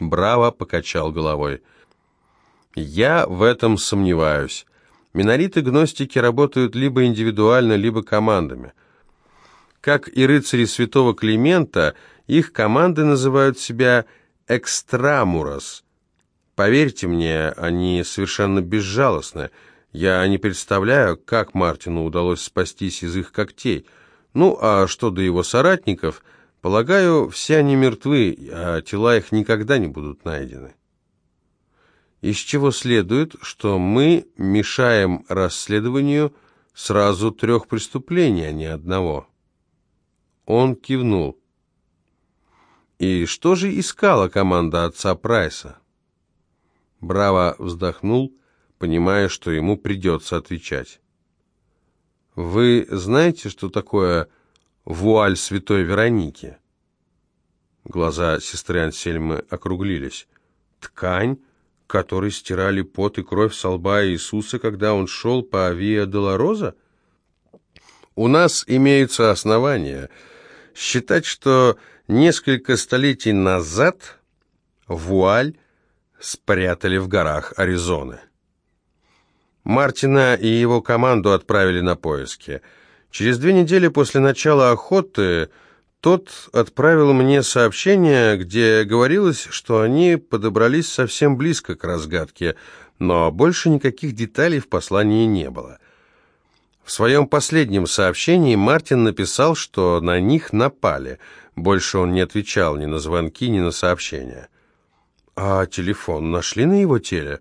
Браво покачал головой. «Я в этом сомневаюсь. Минориты-гностики работают либо индивидуально, либо командами. Как и рыцари святого Климента, их команды называют себя «экстрамурос». Поверьте мне, они совершенно безжалостны. Я не представляю, как Мартину удалось спастись из их когтей. Ну, а что до его соратников, полагаю, все они мертвы, а тела их никогда не будут найдены из чего следует, что мы мешаем расследованию сразу трех преступлений, а не одного. Он кивнул. И что же искала команда отца Прайса? Браво вздохнул, понимая, что ему придется отвечать. «Вы знаете, что такое вуаль святой Вероники?» Глаза сестры Ансельмы округлились. «Ткань, которые стирали пот и кровь со лба Иисуса, когда он шел по Виа Долороза? У нас имеются основания считать, что несколько столетий назад вуаль спрятали в горах Аризоны. Мартина и его команду отправили на поиски. Через две недели после начала охоты тот отправил мне сообщение, где говорилось, что они подобрались совсем близко к разгадке, но больше никаких деталей в послании не было. В своем последнем сообщении Мартин написал, что на них напали. Больше он не отвечал ни на звонки, ни на сообщения. «А телефон нашли на его теле?»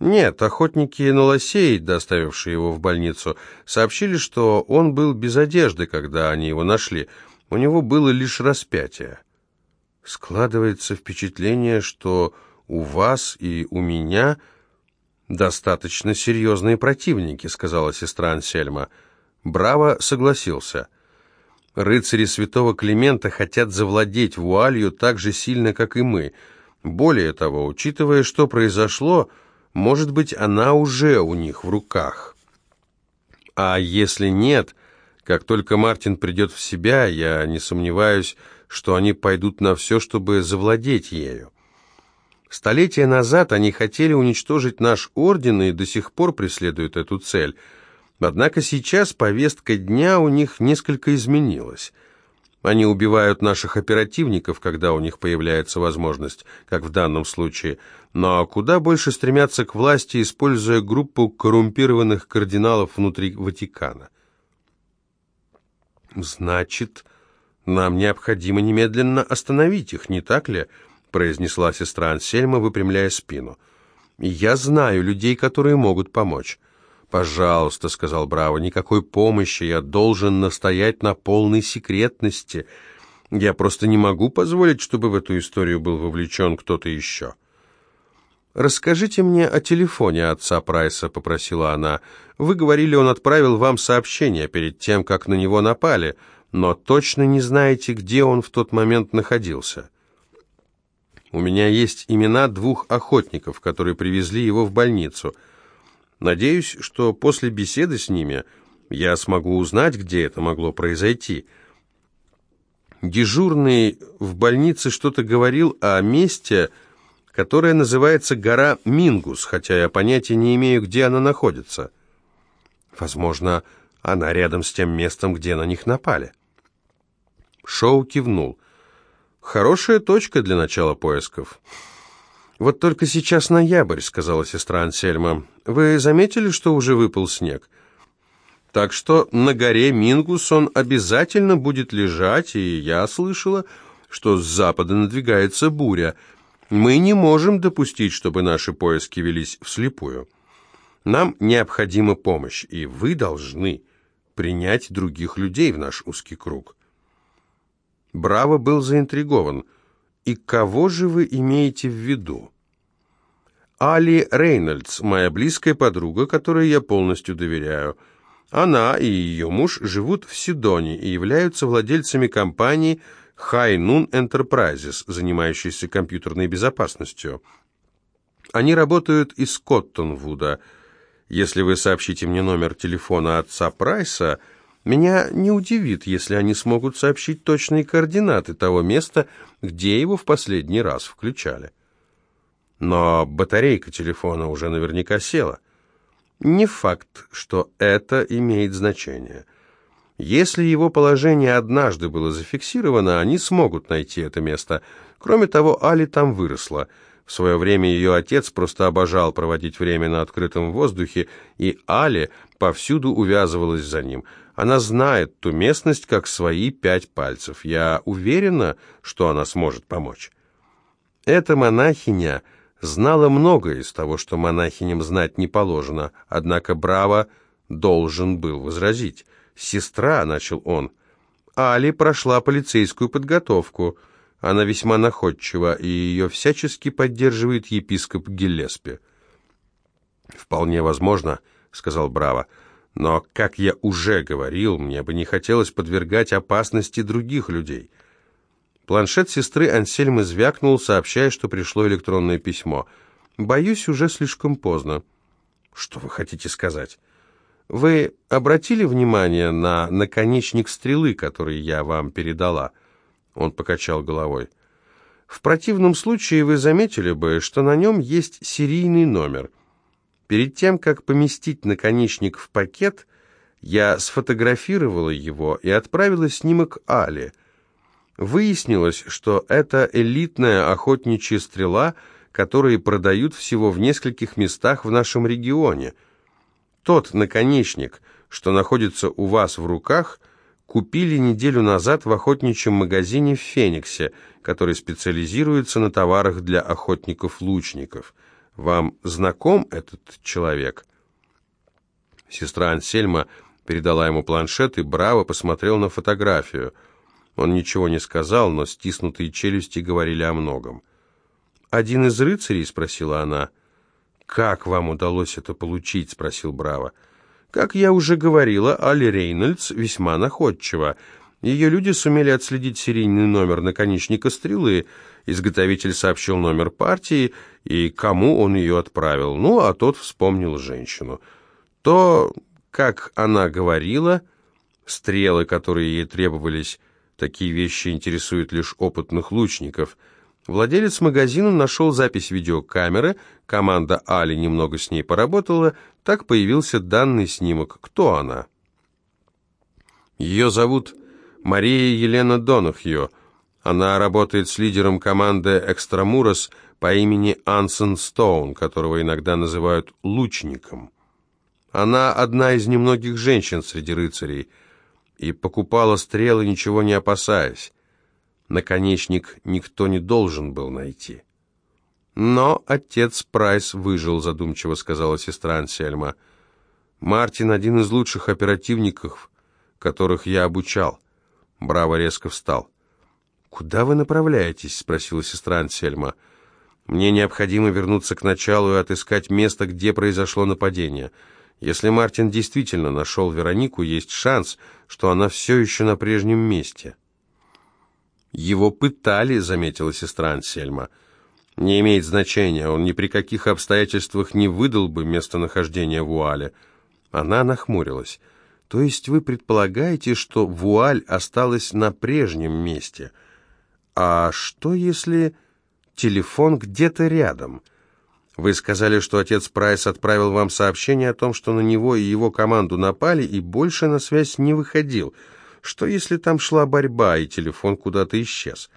«Нет, охотники на лосей, доставившие его в больницу, сообщили, что он был без одежды, когда они его нашли». У него было лишь распятие. Складывается впечатление, что у вас и у меня достаточно серьезные противники, сказала сестра Ансельма. Браво согласился. Рыцари святого Климента хотят завладеть вуалью так же сильно, как и мы. Более того, учитывая, что произошло, может быть, она уже у них в руках. А если нет, как только Мартин придет в себя, я не сомневаюсь, что они пойдут на все, чтобы завладеть ею. Столетия назад они хотели уничтожить наш орден и до сих пор преследуют эту цель. Однако сейчас повестка дня у них несколько изменилась. Они убивают наших оперативников, когда у них появляется возможность, как в данном случае, но куда больше стремятся к власти, используя группу коррумпированных кардиналов внутри Ватикана. «Значит, нам необходимо немедленно остановить их, не так ли?» произнесла сестра Ансельма, выпрямляя спину. «Я знаю людей, которые могут помочь». «Пожалуйста», — сказал Браво, — «никакой помощи, я должен настоять на полной секретности. Я просто не могу позволить, чтобы в эту историю был вовлечен кто-то еще». «Расскажите мне о телефоне отца Прайса», — попросила она. «Вы говорили, он отправил вам сообщение перед тем, как на него напали, но точно не знаете, где он в тот момент находился». «У меня есть имена двух охотников, которые привезли его в больницу. Надеюсь, что после беседы с ними я смогу узнать, где это могло произойти». Дежурный в больнице что-то говорил о месте, которая называется гора Мингус, хотя я понятия не имею, где она находится. Возможно, она рядом с тем местом, где на них напали. Шоу кивнул. Хорошая точка для начала поисков. «Вот только сейчас ноябрь», — сказала сестра Ансельма. «Вы заметили, что уже выпал снег?» «Так что на горе Мингус он обязательно будет лежать, и я слышала, что с запада надвигается буря». Мы не можем допустить, чтобы наши поиски велись вслепую. Нам необходима помощь, и вы должны принять других людей в наш узкий круг. Браво был заинтригован. И кого же вы имеете в виду? Али Рейнольдс, моя близкая подруга, которой я полностью доверяю. Она и ее муж живут в Сидоне и являются владельцами компании High Noon Enterprises, занимающейся компьютерной безопасностью. Они работают из Коттонвуда. Если вы сообщите мне номер телефона отца Прайса, меня не удивит, если они смогут сообщить точные координаты того места, где его в последний раз включали. Но батарейка телефона уже наверняка села. Не факт, что это имеет значение. Если его положение однажды было зафиксировано, они смогут найти это место. Кроме того, Али там выросла. В свое время ее отец просто обожал проводить время на открытом воздухе, и Али повсюду увязывалась за ним. Она знает ту местность, как свои пять пальцев. Я уверена, что она сможет помочь. Эта монахиня знала многое из того, что монахиням знать не положено, однако Браво должен был возразить. «Сестра», — начал он, — «Али прошла полицейскую подготовку. Она весьма находчива, и ее всячески поддерживает епископ Гиллеспи». «Вполне возможно», — сказал Браво, — «но, как я уже говорил, мне бы не хотелось подвергать опасности других людей». Планшет сестры Ансельмы звякнул, сообщая, что пришло электронное письмо. «Боюсь, уже слишком поздно». «Что вы хотите сказать?» «Вы обратили внимание на наконечник стрелы, который я вам передала?» Он покачал головой. «В противном случае вы заметили бы, что на нем есть серийный номер. Перед тем, как поместить наконечник в пакет, я сфотографировала его и отправила снимок Али». Выяснилось, что это элитная охотничья стрела, которые продают всего в нескольких местах в нашем регионе. Тот наконечник, что находится у вас в руках, купили неделю назад в охотничьем магазине в Фениксе, который специализируется на товарах для охотников-лучников. Вам знаком этот человек? Сестра Ансельма передала ему планшет и браво посмотрел на фотографию – он ничего не сказал, но стиснутые челюсти говорили о многом. «Один из рыцарей?» — спросила она. «Как вам удалось это получить?» — спросил Браво. «Как я уже говорила, Али Рейнольдс весьма находчива. Ее люди сумели отследить серийный номер наконечника стрелы. Изготовитель сообщил номер партии и кому он ее отправил. Ну, а тот вспомнил женщину. То, как она говорила, стрелы, которые ей требовались, Такие вещи интересуют лишь опытных лучников. Владелец магазина нашел запись видеокамеры, команда Али немного с ней поработала, так появился данный снимок. Кто она? Ее зовут Мария Елена Донахьо. Она работает с лидером команды «Экстрамурос» по имени Ансон Стоун, которого иногда называют «лучником». Она одна из немногих женщин среди рыцарей – и покупала стрелы, ничего не опасаясь. Наконечник никто не должен был найти. Но отец Прайс выжил, задумчиво сказала сестра Ансельма. Мартин один из лучших оперативников, которых я обучал. Браво резко встал. «Куда вы направляетесь?» — спросила сестра Ансельма. «Мне необходимо вернуться к началу и отыскать место, где произошло нападение. Если Мартин действительно нашел Веронику, есть шанс, что она все еще на прежнем месте. «Его пытали», — заметила сестра Ансельма. «Не имеет значения, он ни при каких обстоятельствах не выдал бы местонахождение вуали». Она нахмурилась. «То есть вы предполагаете, что вуаль осталась на прежнем месте? А что, если телефон где-то рядом?» Вы сказали, что отец Прайс отправил вам сообщение о том, что на него и его команду напали, и больше на связь не выходил. Что, если там шла борьба, и телефон куда-то исчез?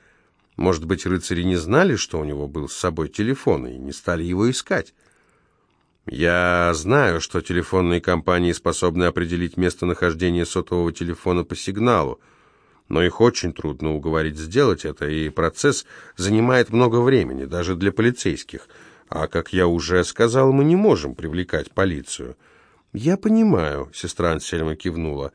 Может быть, рыцари не знали, что у него был с собой телефон, и не стали его искать? Я знаю, что телефонные компании способны определить местонахождение сотового телефона по сигналу, но их очень трудно уговорить сделать это, и процесс занимает много времени, даже для полицейских – а, как я уже сказал, мы не можем привлекать полицию. Я понимаю, сестра Ансельма кивнула.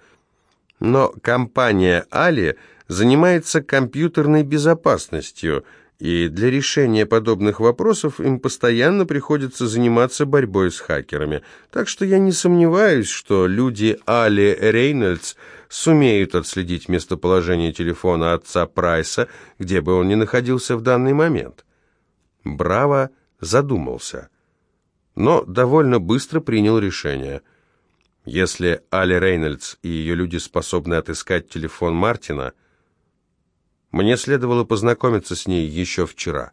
Но компания Али занимается компьютерной безопасностью, и для решения подобных вопросов им постоянно приходится заниматься борьбой с хакерами. Так что я не сомневаюсь, что люди Али Рейнольдс сумеют отследить местоположение телефона отца Прайса, где бы он ни находился в данный момент. Браво задумался, но довольно быстро принял решение. Если Али Рейнольдс и ее люди способны отыскать телефон Мартина, мне следовало познакомиться с ней еще вчера.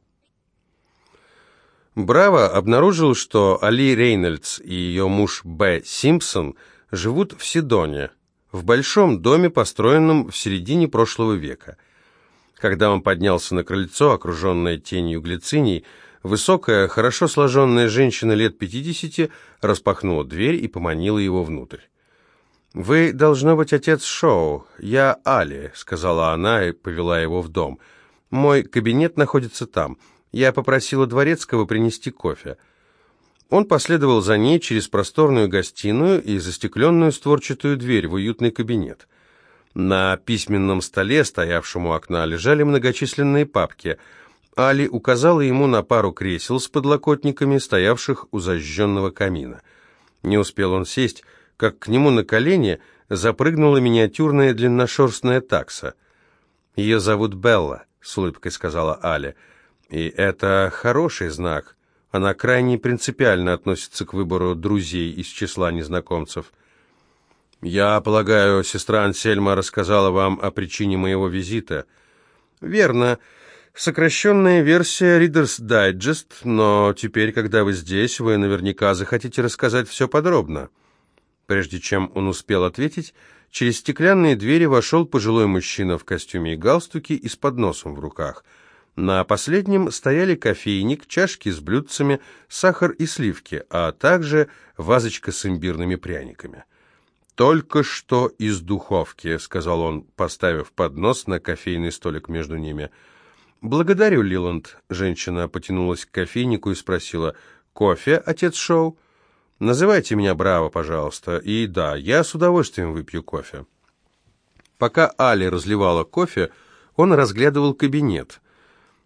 Браво обнаружил, что Али Рейнольдс и ее муж Б. Симпсон живут в Сидоне, в большом доме, построенном в середине прошлого века. Когда он поднялся на крыльцо, окруженное тенью глициний, высокая, хорошо сложенная женщина лет пятидесяти распахнула дверь и поманила его внутрь. «Вы, должно быть, отец Шоу. Я Али», — сказала она и повела его в дом. «Мой кабинет находится там». Я попросила Дворецкого принести кофе. Он последовал за ней через просторную гостиную и застекленную створчатую дверь в уютный кабинет. На письменном столе, стоявшем у окна, лежали многочисленные папки. Али указала ему на пару кресел с подлокотниками, стоявших у зажженного камина. Не успел он сесть, как к нему на колени запрыгнула миниатюрная длинношерстная такса. «Ее зовут Белла», — с улыбкой сказала Али. И это хороший знак. Она крайне принципиально относится к выбору друзей из числа незнакомцев. «Я полагаю, сестра Ансельма рассказала вам о причине моего визита?» «Верно. Сокращенная версия Reader's Digest, но теперь, когда вы здесь, вы наверняка захотите рассказать все подробно». Прежде чем он успел ответить, через стеклянные двери вошел пожилой мужчина в костюме и галстуке и с подносом в руках – на последнем стояли кофейник, чашки с блюдцами, сахар и сливки, а также вазочка с имбирными пряниками. «Только что из духовки», — сказал он, поставив поднос на кофейный столик между ними. «Благодарю, Лиланд», — женщина потянулась к кофейнику и спросила, «Кофе, отец Шоу?» «Называйте меня Браво, пожалуйста. И да, я с удовольствием выпью кофе». Пока Али разливала кофе, он разглядывал кабинет —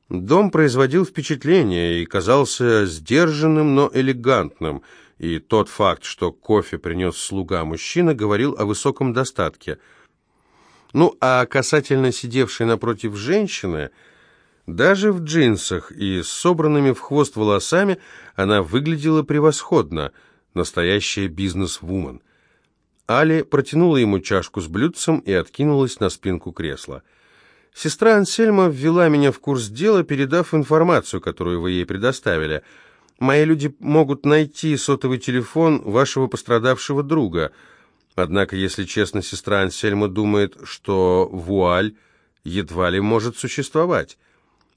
Дом производил впечатление и казался сдержанным, но элегантным, и тот факт, что кофе принес слуга-мужчина, говорил о высоком достатке. Ну, а касательно сидевшей напротив женщины, даже в джинсах и с собранными в хвост волосами она выглядела превосходно, настоящая бизнес-вумен. Али протянула ему чашку с блюдцем и откинулась на спинку кресла. Сестра Ансельма ввела меня в курс дела, передав информацию, которую вы ей предоставили. Мои люди могут найти сотовый телефон вашего пострадавшего друга. Однако, если честно, сестра Ансельма думает, что вуаль едва ли может существовать.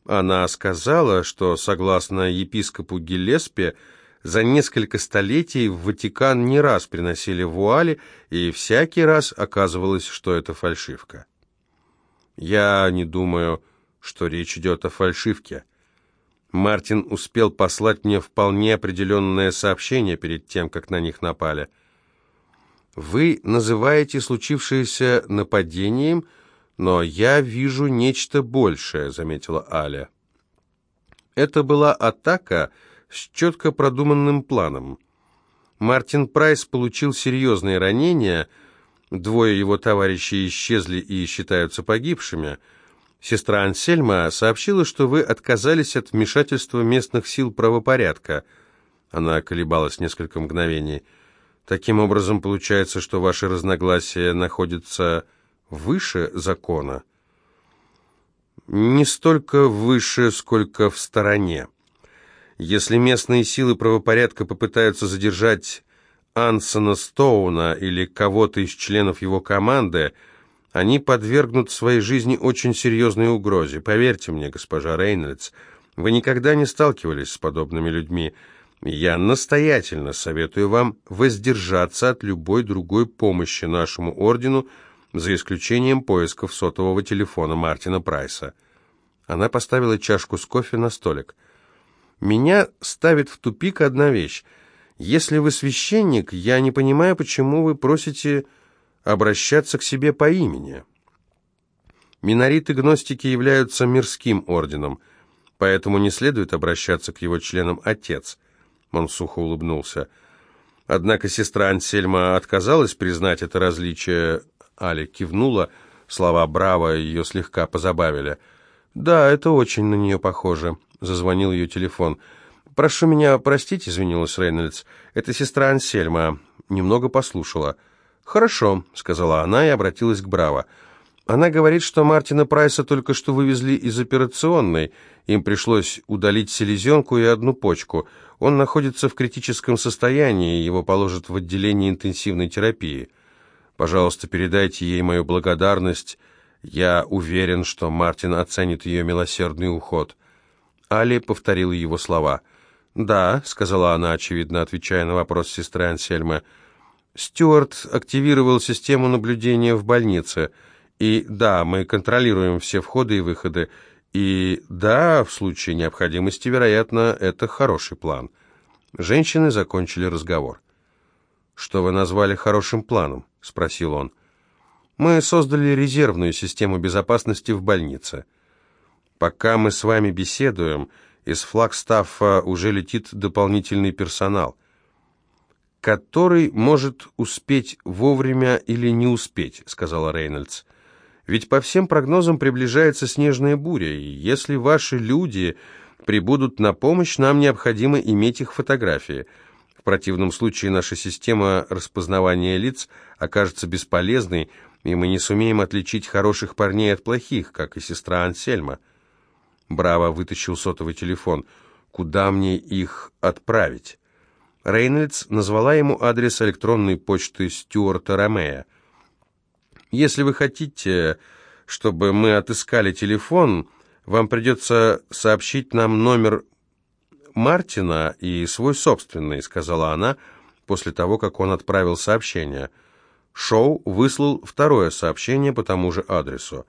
Она сказала, что, согласно епископу Гелеспе, за несколько столетий в Ватикан не раз приносили вуали, и всякий раз оказывалось, что это фальшивка. Я не думаю, что речь идет о фальшивке. Мартин успел послать мне вполне определенное сообщение перед тем, как на них напали. Вы называете случившееся нападением, но я вижу нечто большее, заметила Аля. Это была атака с четко продуманным планом. Мартин Прайс получил серьезные ранения – Двое его товарищей исчезли и считаются погибшими. Сестра Ансельма сообщила, что вы отказались от вмешательства местных сил правопорядка. Она колебалась несколько мгновений. Таким образом, получается, что ваши разногласия находятся выше закона. Не столько выше, сколько в стороне. Если местные силы правопорядка попытаются задержать Ансона Стоуна или кого-то из членов его команды, они подвергнут своей жизни очень серьезной угрозе. Поверьте мне, госпожа Рейнольдс, вы никогда не сталкивались с подобными людьми. Я настоятельно советую вам воздержаться от любой другой помощи нашему ордену, за исключением поисков сотового телефона Мартина Прайса. Она поставила чашку с кофе на столик. «Меня ставит в тупик одна вещь. Если вы священник, я не понимаю, почему вы просите обращаться к себе по имени. Минориты-гностики являются мирским орденом, поэтому не следует обращаться к его членам «отец». Он сухо улыбнулся. Однако сестра Ансельма отказалась признать это различие. Али кивнула, слова «браво» ее слегка позабавили. «Да, это очень на нее похоже», — зазвонил ее телефон. «Прошу меня простить», — извинилась Рейнольдс. «Это сестра Ансельма. Немного послушала». «Хорошо», — сказала она и обратилась к Браво. Она говорит, что Мартина Прайса только что вывезли из операционной. Им пришлось удалить селезенку и одну почку. Он находится в критическом состоянии, его положат в отделение интенсивной терапии. Пожалуйста, передайте ей мою благодарность. Я уверен, что Мартин оценит ее милосердный уход». Али повторила его слова. «Да», — сказала она, очевидно, отвечая на вопрос сестры Ансельмы. «Стюарт активировал систему наблюдения в больнице». И да, мы контролируем все входы и выходы. И да, в случае необходимости, вероятно, это хороший план. Женщины закончили разговор. «Что вы назвали хорошим планом?» — спросил он. «Мы создали резервную систему безопасности в больнице. Пока мы с вами беседуем, из флагстафа уже летит дополнительный персонал, который может успеть вовремя или не успеть», — сказала Рейнольдс. Ведь по всем прогнозам приближается снежная буря, и если ваши люди прибудут на помощь, нам необходимо иметь их фотографии. В противном случае наша система распознавания лиц окажется бесполезной, и мы не сумеем отличить хороших парней от плохих, как и сестра Ансельма. Браво вытащил сотовый телефон. «Куда мне их отправить?» Рейнольдс назвала ему адрес электронной почты Стюарта Ромея. Если вы хотите, чтобы мы отыскали телефон, вам придется сообщить нам номер Мартина и свой собственный», — сказала она после того, как он отправил сообщение. Шоу выслал второе сообщение по тому же адресу.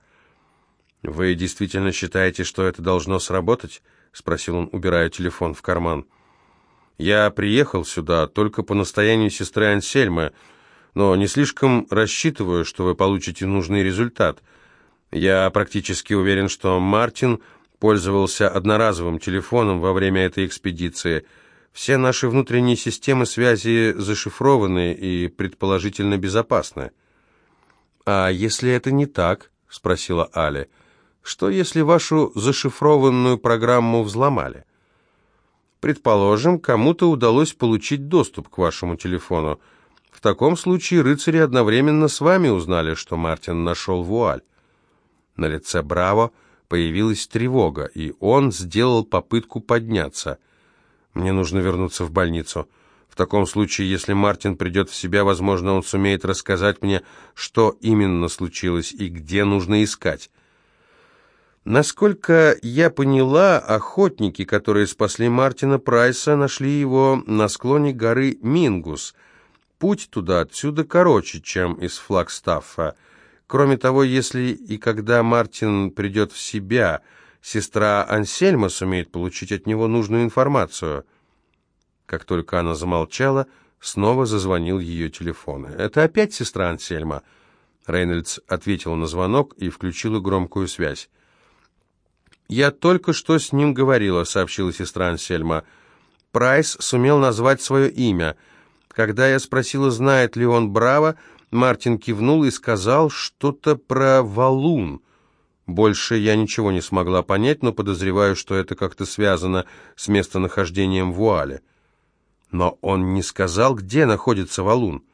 «Вы действительно считаете, что это должно сработать?» — спросил он, убирая телефон в карман. «Я приехал сюда только по настоянию сестры Ансельмы, но не слишком рассчитываю, что вы получите нужный результат. Я практически уверен, что Мартин пользовался одноразовым телефоном во время этой экспедиции. Все наши внутренние системы связи зашифрованы и предположительно безопасны. «А если это не так?» — спросила Али. «Что, если вашу зашифрованную программу взломали?» «Предположим, кому-то удалось получить доступ к вашему телефону. В таком случае рыцари одновременно с вами узнали, что Мартин нашел вуаль. На лице Браво появилась тревога, и он сделал попытку подняться. «Мне нужно вернуться в больницу. В таком случае, если Мартин придет в себя, возможно, он сумеет рассказать мне, что именно случилось и где нужно искать». Насколько я поняла, охотники, которые спасли Мартина Прайса, нашли его на склоне горы Мингус – Путь туда отсюда короче, чем из Флагстаффа. Кроме того, если и когда Мартин придет в себя, сестра Ансельма сумеет получить от него нужную информацию. Как только она замолчала, снова зазвонил ее телефон. «Это опять сестра Ансельма?» Рейнольдс ответил на звонок и включила громкую связь. «Я только что с ним говорила», — сообщила сестра Ансельма. «Прайс сумел назвать свое имя — когда я спросила, знает ли он Браво, Мартин кивнул и сказал что-то про валун. Больше я ничего не смогла понять, но подозреваю, что это как-то связано с местонахождением вуали. Но он не сказал, где находится валун.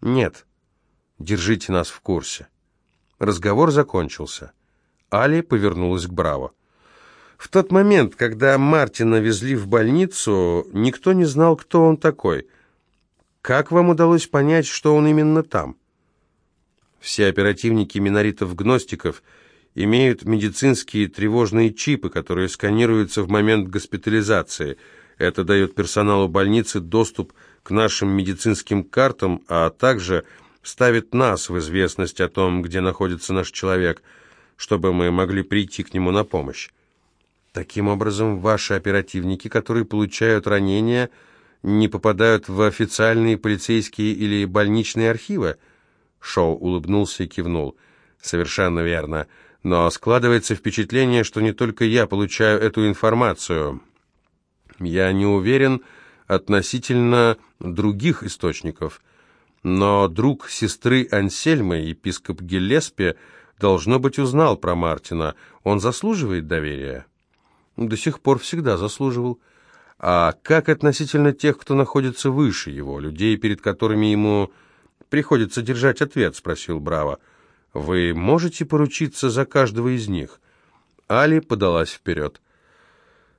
Нет. Держите нас в курсе. Разговор закончился. Али повернулась к Браво. В тот момент, когда Мартина везли в больницу, никто не знал, кто он такой. Как вам удалось понять, что он именно там? Все оперативники миноритов-гностиков имеют медицинские тревожные чипы, которые сканируются в момент госпитализации. Это дает персоналу больницы доступ к нашим медицинским картам, а также ставит нас в известность о том, где находится наш человек, чтобы мы могли прийти к нему на помощь. Таким образом, ваши оперативники, которые получают ранения, не попадают в официальные полицейские или больничные архивы?» Шоу улыбнулся и кивнул. «Совершенно верно. Но складывается впечатление, что не только я получаю эту информацию. Я не уверен относительно других источников. Но друг сестры Ансельмы, епископ Гелеспи, должно быть, узнал про Мартина. Он заслуживает доверия?» «До сих пор всегда заслуживал». А как относительно тех, кто находится выше его, людей, перед которыми ему приходится держать ответ, спросил Браво. Вы можете поручиться за каждого из них?» Али подалась вперед.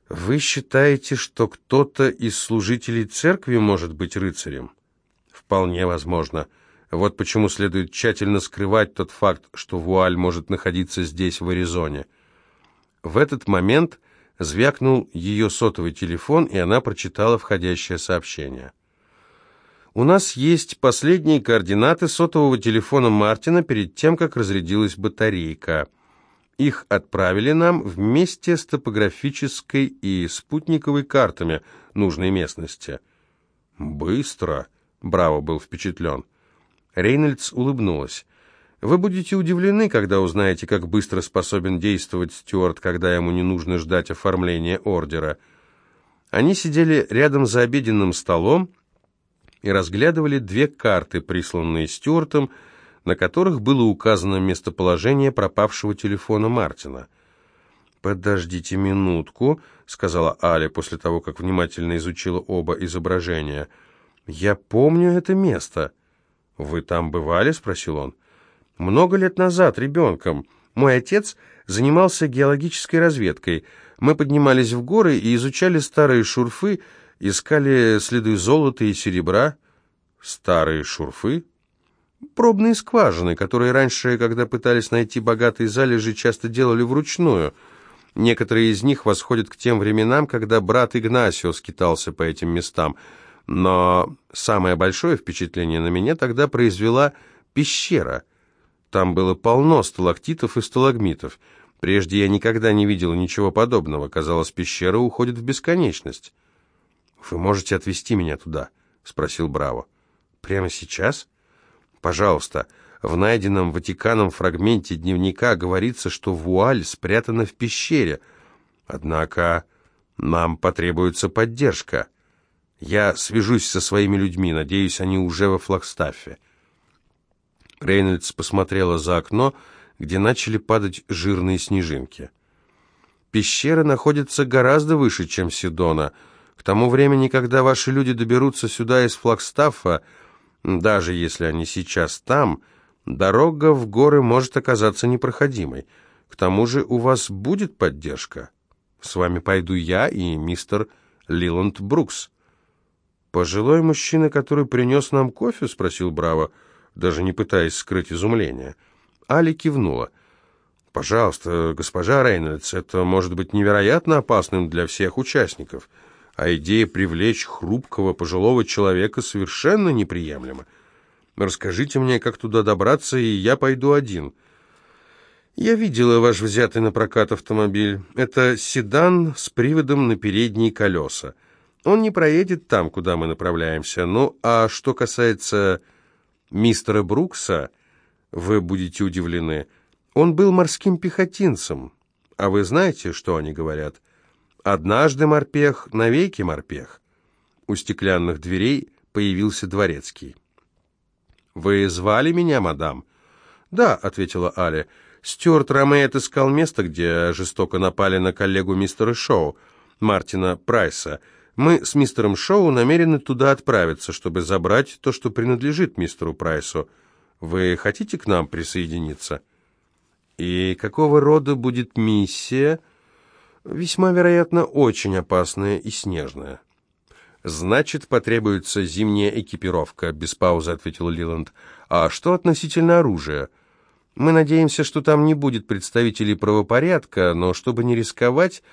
«Вы считаете, что кто-то из служителей церкви может быть рыцарем?» «Вполне возможно. Вот почему следует тщательно скрывать тот факт, что вуаль может находиться здесь, в Аризоне». В этот момент звякнул ее сотовый телефон, и она прочитала входящее сообщение. «У нас есть последние координаты сотового телефона Мартина перед тем, как разрядилась батарейка». Их отправили нам вместе с топографической и спутниковой картами нужной местности. «Быстро!» — Браво был впечатлен. Рейнольдс улыбнулась. «Вы будете удивлены, когда узнаете, как быстро способен действовать Стюарт, когда ему не нужно ждать оформления ордера». Они сидели рядом за обеденным столом и разглядывали две карты, присланные Стюартом, на которых было указано местоположение пропавшего телефона Мартина. «Подождите минутку», — сказала Аля после того, как внимательно изучила оба изображения. «Я помню это место». «Вы там бывали?» — спросил он. «Много лет назад, ребенком. Мой отец занимался геологической разведкой. Мы поднимались в горы и изучали старые шурфы, искали следы золота и серебра». «Старые шурфы?» Пробные скважины, которые раньше, когда пытались найти богатые залежи, часто делали вручную. Некоторые из них восходят к тем временам, когда брат Игнасио скитался по этим местам. Но самое большое впечатление на меня тогда произвела пещера. Там было полно сталактитов и сталагмитов. Прежде я никогда не видел ничего подобного. Казалось, пещера уходит в бесконечность. «Вы можете отвезти меня туда?» — спросил Браво. «Прямо сейчас?» Пожалуйста, в найденном Ватиканом фрагменте дневника говорится, что вуаль спрятана в пещере. Однако нам потребуется поддержка. Я свяжусь со своими людьми, надеюсь, они уже во Флагстафе. Рейнольдс посмотрела за окно, где начали падать жирные снежинки. Пещера находится гораздо выше, чем Сидона. К тому времени, когда ваши люди доберутся сюда из Флагстафа, даже если они сейчас там, дорога в горы может оказаться непроходимой. К тому же у вас будет поддержка. С вами пойду я и мистер Лиланд Брукс. «Пожилой мужчина, который принес нам кофе?» — спросил Браво, даже не пытаясь скрыть изумление. Али кивнула. «Пожалуйста, госпожа Рейнольдс, это может быть невероятно опасным для всех участников» а идея привлечь хрупкого пожилого человека совершенно неприемлема. Расскажите мне, как туда добраться, и я пойду один. Я видела ваш взятый на прокат автомобиль. Это седан с приводом на передние колеса. Он не проедет там, куда мы направляемся. Ну, а что касается мистера Брукса, вы будете удивлены. Он был морским пехотинцем. А вы знаете, что они говорят? Однажды морпех, навеки морпех. У стеклянных дверей появился дворецкий. «Вы звали меня, мадам?» «Да», — ответила Аля. «Стюарт Ромей отыскал место, где жестоко напали на коллегу мистера Шоу, Мартина Прайса. Мы с мистером Шоу намерены туда отправиться, чтобы забрать то, что принадлежит мистеру Прайсу. Вы хотите к нам присоединиться?» «И какого рода будет миссия?» Весьма вероятно, очень опасная и снежная. «Значит, потребуется зимняя экипировка», — без паузы ответил Лиланд. «А что относительно оружия?» «Мы надеемся, что там не будет представителей правопорядка, но чтобы не рисковать,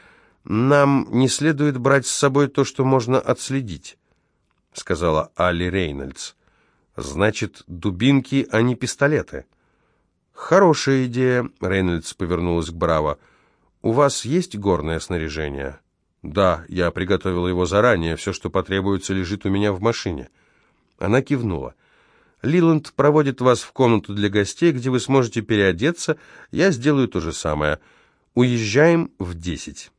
нам не следует брать с собой то, что можно отследить», — сказала Али Рейнольдс. «Значит, дубинки, а не пистолеты». «Хорошая идея», — Рейнольдс повернулась к Браво. «У вас есть горное снаряжение?» «Да, я приготовила его заранее. Все, что потребуется, лежит у меня в машине». Она кивнула. «Лиланд проводит вас в комнату для гостей, где вы сможете переодеться. Я сделаю то же самое. Уезжаем в десять».